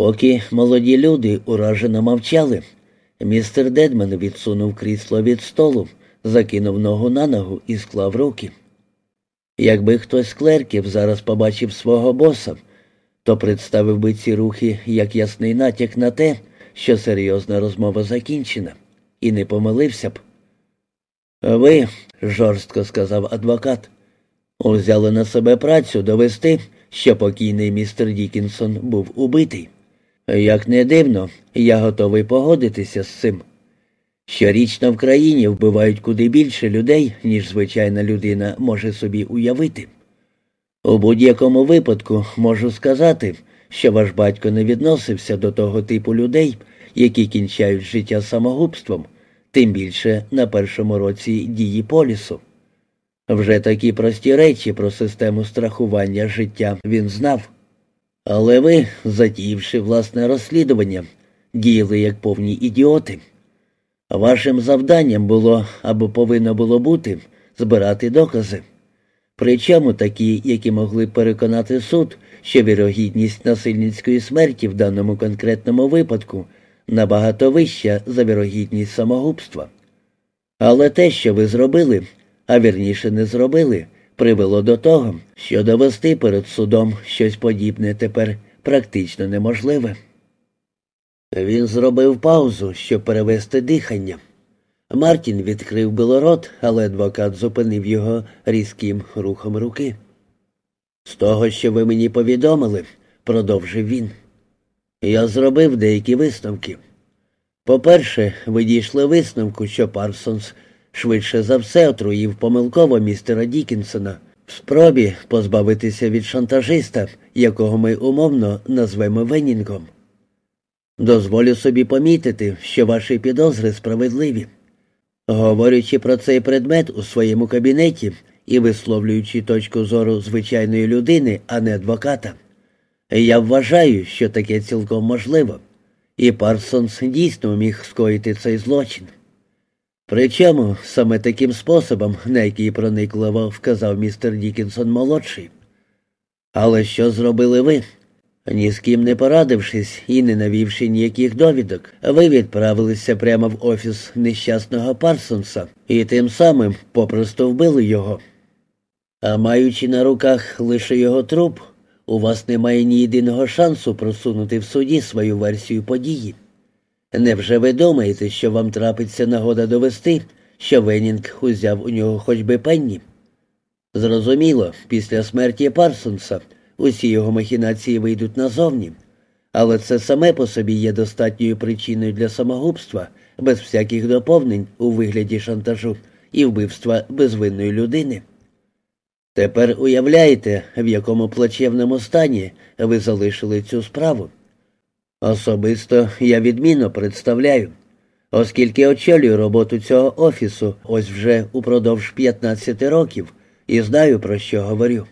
Поки молоді люди уражено мовчали, містер Дедман відсунув крісло від столу, закинув ногу на ногу і склав руки. Якби хтось з клерків зараз побачив свого боса, то представив би ці рухи як ясний натяк на те, що серйозна розмова закінчена, і не помилився б. Ви, жорстко сказав адвокат, узяли на себе працю довести, що покійний містер Дікінсон був убитий. Як не дивно, я готовий погодитися з цим. Щорічно в країні вбивають куди більше людей, ніж звичайна людина може собі уявити. У будь-якому випадку можу сказати, що ваш батько не відносився до того типу людей, які кінчають життя самогубством, тим більше на першому році дії полісу. Вже такі прості речі про систему страхування життя він знав. Але ви, затіявши власне розслідування, діяли як повні ідіоти. Вашим завданням було або повинно було бути збирати докази. Причому такі, які могли переконати суд, що вірогідність насильницької смерті в даному конкретному випадку набагато вища за вірогідність самогубства. Але те, що ви зробили, а вірніше не зробили, привело до того, що довести перед судом щось подібне тепер практично неможливе. Він зробив паузу, щоб перевести дихання. Мартін відкрив було рот, але адвокат зупинив його різким рухом руки. З того, що ви мені повідомили, продовжив він. Я зробив деякі висновки. По-перше, ви дійшли висновку, що Парсонс швидше за все отруїв помилково містера Дікінсона в спробі позбавитися від шантажиста, якого ми умовно назвемо Венінгом. Дозволю собі помітити, що ваші підозри справедливі. Говорячи про цей предмет у своєму кабінеті і висловлюючи точку зору звичайної людини, а не адвоката, я вважаю, що таке цілком можливо, і Парсонс дійсно міг скоїти цей злочин. Причому саме таким способом, на який проникливо вказав містер Дікінсон молодший. Але що зробили ви? Ні з ким не порадившись і не навівши ніяких довідок, ви відправилися прямо в офіс нещасного Парсонса і тим самим попросту вбили його. А маючи на руках лише його труп, у вас немає ні єдиного шансу просунути в суді свою версію події. Невже ви думаєте, що вам трапиться нагода довести, що Венінг узяв у нього хоч би пенні? Зрозуміло, після смерті Парсонса усі його махінації вийдуть назовні, але це саме по собі є достатньою причиною для самогубства, без всяких доповнень у вигляді шантажу і вбивства безвинної людини. Тепер уявляєте, в якому плачевному стані ви залишили цю справу. Особисто я відмінно представляю, оскільки очолюю роботу цього офісу ось вже упродовж 15 років і знаю, про що говорю.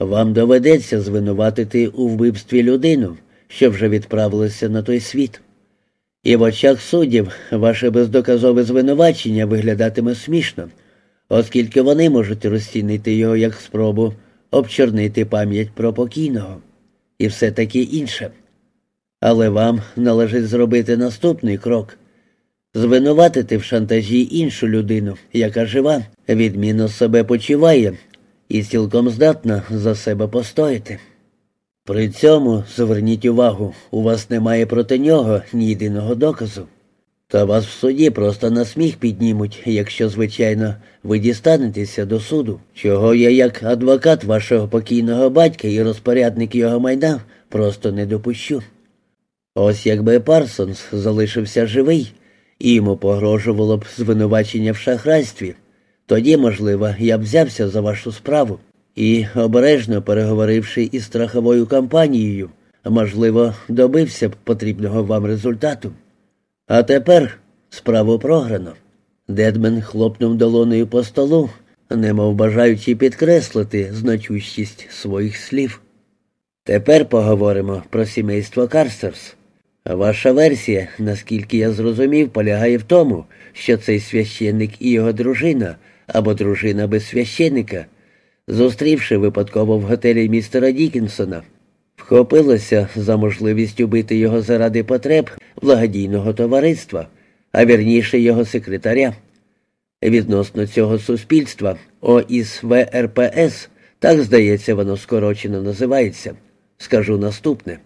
Вам доведеться звинуватити у вбивстві людину, що вже відправилася на той світ. І в очах суддів ваше бездоказове звинувачення виглядатиме смішно, оскільки вони можуть розцінити його як спробу обчорнити пам'ять про покійного і все таке інше. Але вам належить зробити наступний крок звинуватити в шантажі іншу людину, яка жива, відмінно себе почуває і цілком здатна за себе постояти. При цьому зверніть увагу, у вас немає проти нього ні єдиного доказу. Та вас в суді просто на сміх піднімуть, якщо, звичайно, ви дістанетеся до суду, чого я, як адвокат вашого покійного батька і розпорядник його майна, просто не допущу. Ось якби Парсонс залишився живий, і йому погрожувало б звинувачення в шахрайстві, тоді, можливо, я б взявся за вашу справу і, обережно переговоривши із страховою компанією, можливо, добився б потрібного вам результату. А тепер справу програно. Дедмен хлопнув долонею по столу, немов бажаючи підкреслити значущість своїх слів. Тепер поговоримо про сімейство Карстерс. Ваша версія, наскільки я зрозумів, полягає в тому, що цей священник і його дружина або дружина без священника, зустрівши випадково в готелі містера Дікінсона, вхопилася за можливість убити його заради потреб благодійного товариства, а вірніше його секретаря. Відносно цього суспільства ОІСВРПС, так здається, воно скорочено називається. Скажу наступне.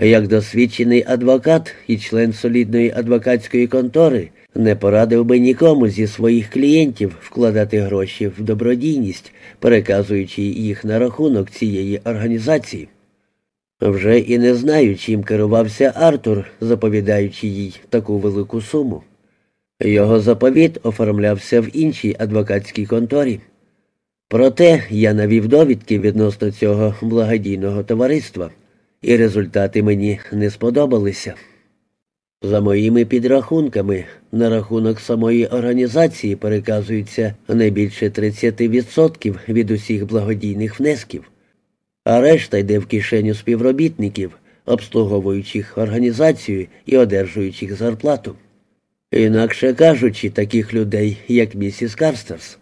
Як досвідчений адвокат і член солідної адвокатської контори не порадив би нікому зі своїх клієнтів вкладати гроші в добродійність, переказуючи їх на рахунок цієї організації. Вже і не знаю, чим керувався Артур, заповідаючи їй таку велику суму. Його заповіт оформлявся в іншій адвокатській конторі. Проте я навів довідки відносно цього благодійного товариства, і результати мені не сподобалися. За моїми підрахунками, на рахунок самої організації переказується не більше 30% від усіх благодійних внесків, а решта йде в кишеню співробітників, обслуговуючих організацію і одержуючих зарплату. Інакше кажучи, таких людей, як місіс Карстерс.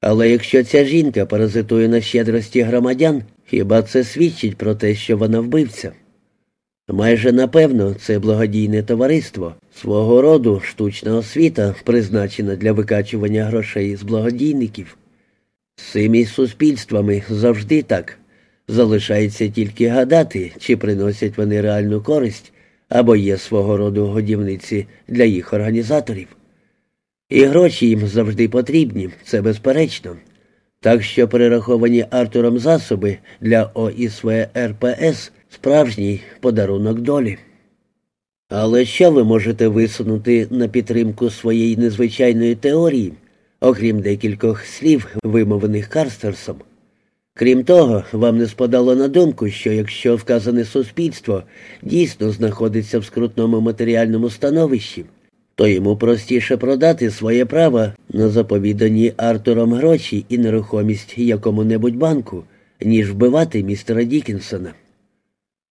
Але якщо ця жінка паразитує на щедрості громадян, хіба це свідчить про те, що вона вбивця? Майже напевно, це благодійне товариство, свого роду штучна освіта, призначена для викачування грошей з благодійників. З цими суспільствами завжди так. Залишається тільки гадати, чи приносять вони реальну користь або є свого роду годівниці для їх організаторів. І гроші їм завжди потрібні, це безперечно. Так що перераховані Артуром засоби для ОІСВ РПС справжній подарунок долі. Але що ви можете висунути на підтримку своєї незвичайної теорії, окрім декількох слів, вимовлених Карстерсом? Крім того, вам не спадало на думку, що якщо вказане суспільство дійсно знаходиться в скрутному матеріальному становищі, то йому простіше продати своє право на заповідані Артуром гроші і нерухомість якому-небудь банку, ніж вбивати містера Дікінсона.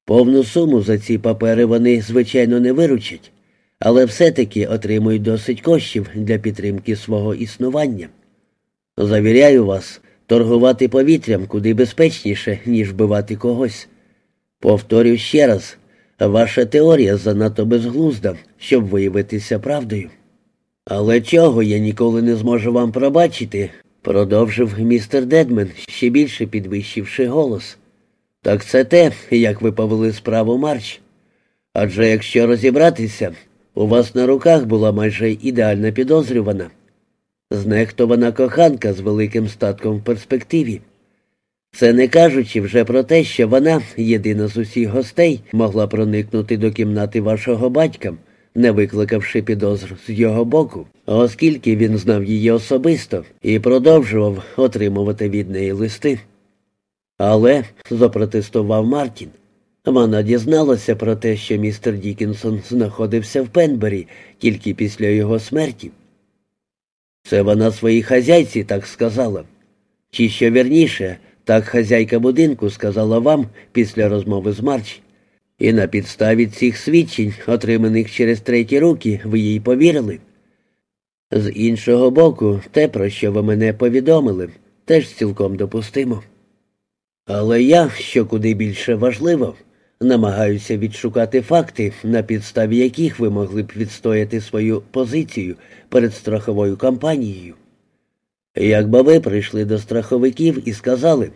Повну суму за ці папери вони, звичайно, не виручать, але все-таки отримують досить коштів для підтримки свого існування. Завіряю вас, торгувати повітрям куди безпечніше, ніж вбивати когось. Повторюю ще раз, ваша теорія занадто безглузда, щоб виявитися правдою. Але чого я ніколи не зможу вам пробачити, продовжив містер Дедмен, ще більше підвищивши голос. Так це те, як ви повели справу Марч. Адже якщо розібратися, у вас на руках була майже ідеальна підозрювана. Знехтована коханка з великим статком в перспективі. Це не кажучи вже про те, що вона, єдина з усіх гостей, могла проникнути до кімнати вашого батька, не викликавши підозр з його боку, оскільки він знав її особисто і продовжував отримувати від неї листи. Але, запротестував Мартін, вона дізналася про те, що містер Дікінсон знаходився в Пенбері тільки після його смерті. Це вона своїй хазяйці так сказала. Чи що вірніше, так хазяйка будинку сказала вам після розмови з Марч. І на підставі цих свідчень, отриманих через треті руки, ви їй повірили. З іншого боку, те, про що ви мене повідомили, теж цілком допустимо. Але я, що куди більше важливо, намагаюся відшукати факти, на підставі яких ви могли б відстояти свою позицію перед страховою компанією. Якби ви прийшли до страховиків і сказали,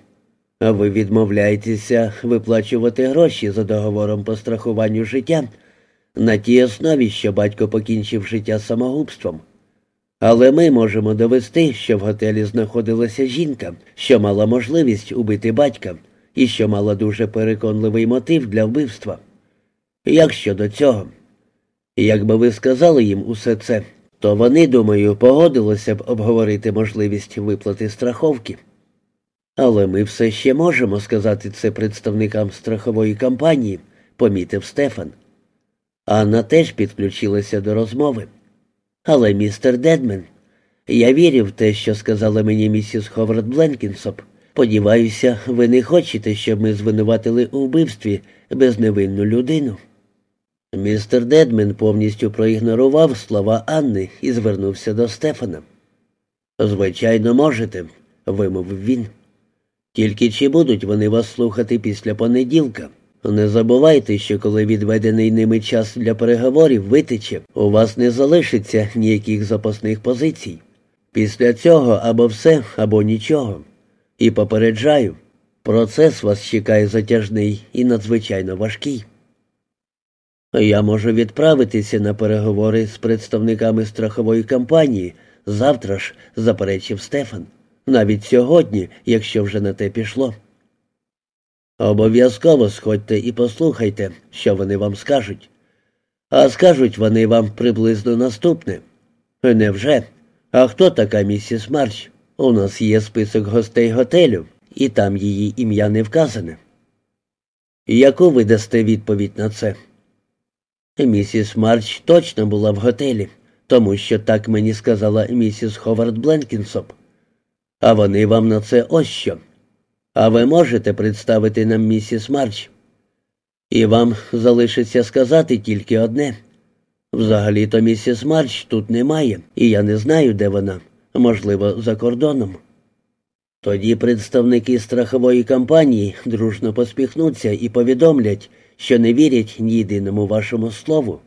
а ви відмовляєтеся виплачувати гроші за договором по страхуванню життя на тій основі, що батько покінчив життя самогубством. Але ми можемо довести, що в готелі знаходилася жінка, що мала можливість убити батька і що мала дуже переконливий мотив для вбивства. Як щодо цього? Якби ви сказали їм усе це, то вони, думаю, погодилися б обговорити можливість виплати страховки. Але ми все ще можемо сказати це представникам страхової компанії, помітив Стефан. Анна теж підключилася до розмови. Але, містер Дедмен, я вірю в те, що сказала мені місіс Ховард Бленкінсоп. Сподіваюся, ви не хочете, щоб ми звинуватили у вбивстві безневинну людину. Містер Дедмен повністю проігнорував слова Анни і звернувся до Стефана. Звичайно, можете, вимовив він. Тільки чи будуть вони вас слухати після понеділка? Не забувайте, що коли відведений ними час для переговорів витече, у вас не залишиться ніяких запасних позицій. Після цього або все, або нічого. І попереджаю, процес вас чекає затяжний і надзвичайно важкий. Я можу відправитися на переговори з представниками страхової компанії завтра ж, заперечив Стефан, навіть сьогодні, якщо вже на те пішло. Обов'язково сходьте і послухайте, що вони вам скажуть. А скажуть вони вам приблизно наступне. Невже? А хто така місіс Марч? У нас є список гостей готелю, і там її ім'я не вказане. Яку ви дасте відповідь на це? Місіс Марч точно була в готелі, тому що так мені сказала місіс Ховард Бленкінсоп. А вони вам на це ось що. А ви можете представити нам місіс Марч? І вам залишиться сказати тільки одне. Взагалі-то місіс Марч тут немає, і я не знаю, де вона, можливо, за кордоном. Тоді представники страхової компанії дружно поспіхнуться і повідомлять, що не вірять ні єдиному вашому слову,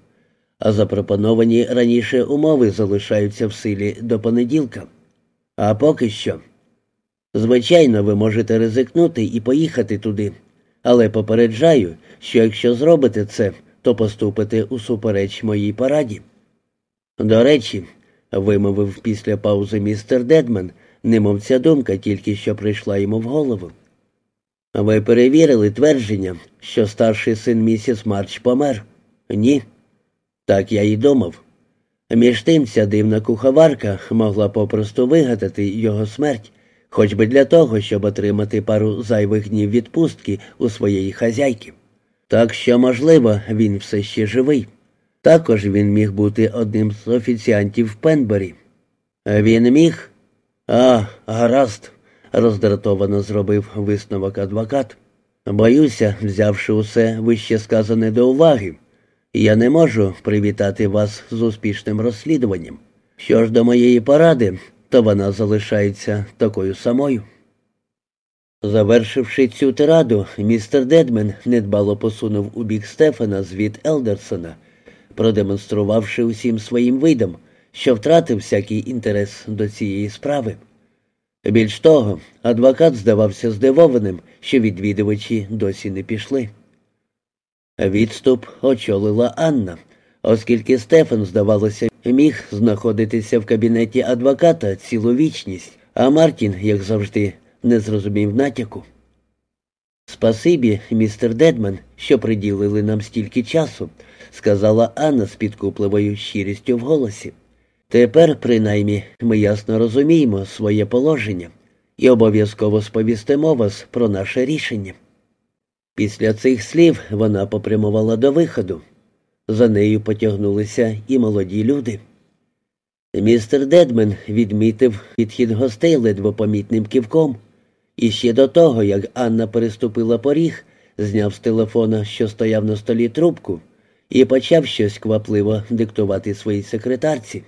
а запропоновані раніше умови залишаються в силі до понеділка. А поки що. Звичайно, ви можете ризикнути і поїхати туди, але попереджаю, що якщо зробите це, то поступите усупереч моїй пораді. До речі, вимовив після паузи містер Дедман, немов ця думка тільки що прийшла йому в голову. Ви перевірили твердження, що старший син місіс Марч помер? Ні. Так я й думав. Між тим ця дивна куховарка могла попросту вигадати його смерть, хоч би для того, щоб отримати пару зайвих днів відпустки у своєї хазяйки. Так що, можливо, він все ще живий. Також він міг бути одним з офіціантів в Пенбері. Він міг? А, гаразд, роздратовано зробив висновок адвокат. Боюся, взявши усе вище сказане до уваги, я не можу привітати вас з успішним розслідуванням. Що ж до моєї поради, то вона залишається такою самою. Завершивши цю тираду, містер Дедмен недбало посунув у бік Стефана звіт Елдерсона, продемонструвавши усім своїм видом, що втратив всякий інтерес до цієї справи. Більш того, адвокат здавався здивованим, що відвідувачі досі не пішли. Відступ очолила Анна, оскільки Стефан, здавалося, міг знаходитися в кабінеті адвоката цілу вічність, а Мартін, як завжди, не зрозумів натяку. Спасибі, містер Дедман, що приділили нам стільки часу, сказала Анна з підкупливою щирістю в голосі. Тепер, принаймні, ми ясно розуміємо своє положення і обов'язково сповістимо вас про наше рішення. Після цих слів вона попрямувала до виходу. За нею потягнулися і молоді люди. Містер Дедмен відмітив підхід гостей ледве помітним ківком, і ще до того, як Анна переступила поріг, зняв з телефона, що стояв на столі трубку, і почав щось квапливо диктувати своїй секретарці.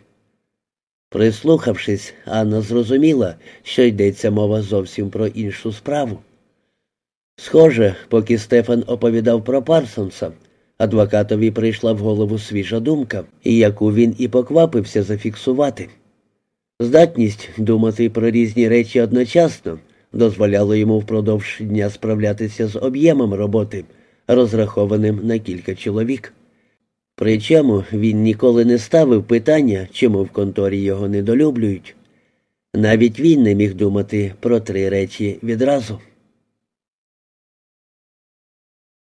Прислухавшись, Анна зрозуміла, що йдеться мова зовсім про іншу справу. Схоже, поки Стефан оповідав про Парсонса, адвокатові прийшла в голову свіжа думка, яку він і поквапився зафіксувати. Здатність думати про різні речі одночасно дозволяло йому впродовж дня справлятися з об'ємом роботи, розрахованим на кілька чоловік. Причому він ніколи не ставив питання, чому в конторі його недолюблюють. Навіть він не міг думати про три речі відразу.